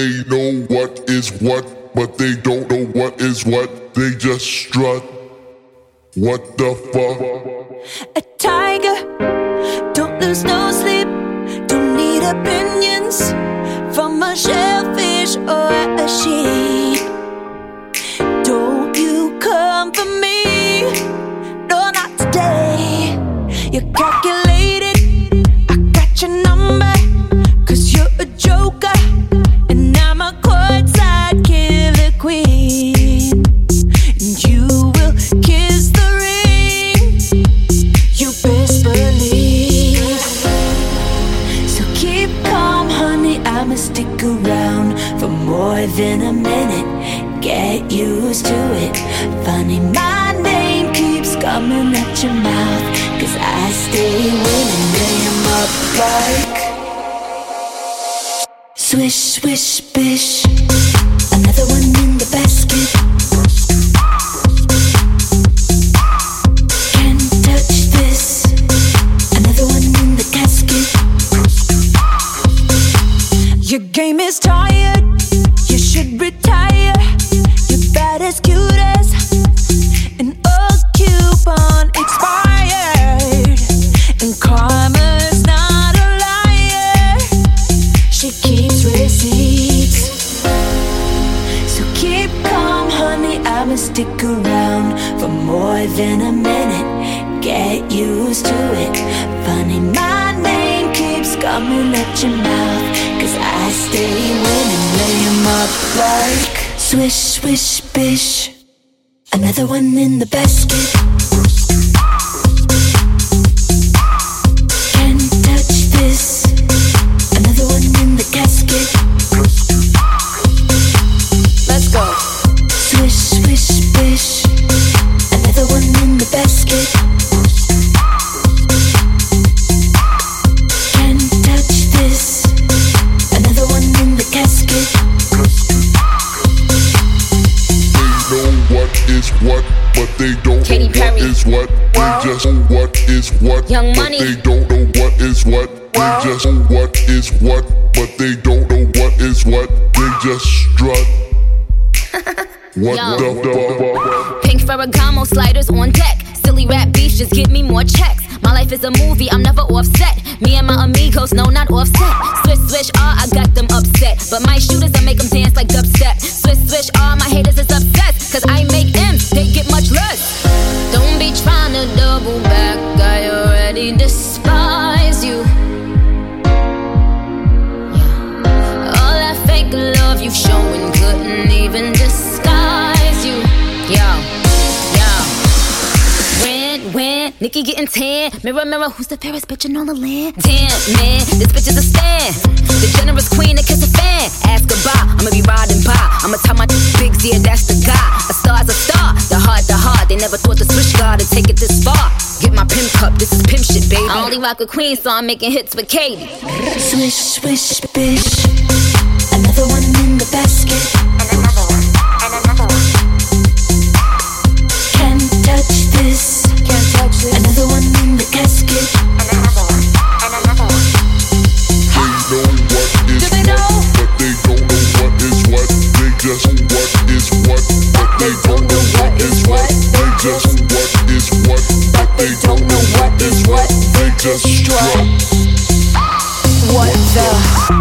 they know what is what, but they don't know what is what. They just strut. What the fuck? A tiger, don't lose no sleep, don't need opinions from a shellfish or a sheep. Don't you come for me, no, not today. You calculated, than a minute. Get used to it. Funny, my name keeps coming at your mouth. Cause I stay winning, lay 'em up like. Swish, swish, bish. Another one I'ma stick around for more than a minute. Get used to it. Funny, my name keeps coming at your mouth. Cause I stay winning, lay 'em up like swish, swish, bish. Another one in the basket. Is what, but they don't Katy know Perry. what is what. They just know what is what, Young but Money. they don't know what is what. They just know what is what, but they don't know what is what. They just strut. what Yo. the fuck? Pink Ferragamo sliders on deck. Silly rap beefs just give me more checks. My life is a movie, I'm never offset. Me and my amigos, no, not offset. Swish, swish, ah, I got them upset. But my shooters, I make them dance like dubstep. Nicki getting tan. Mirror, mirror, who's the fairest bitch in all the land? Damn, man, this bitch is a stand. The generous queen that kiss a fan. Ask goodbye, I'ma be riding by. I'ma tell my big yeah, that's the guy. A star's a star, the heart, the heart. They never thought the switch guard to take it this far. Get my pimp cup, this is pimp shit, baby. I only rock with queen, so I'm making hits with Katy. Swish, swish, bish. is what, but they don't know what is what. They just what is what, but they don't know what is what. They just strut. What the?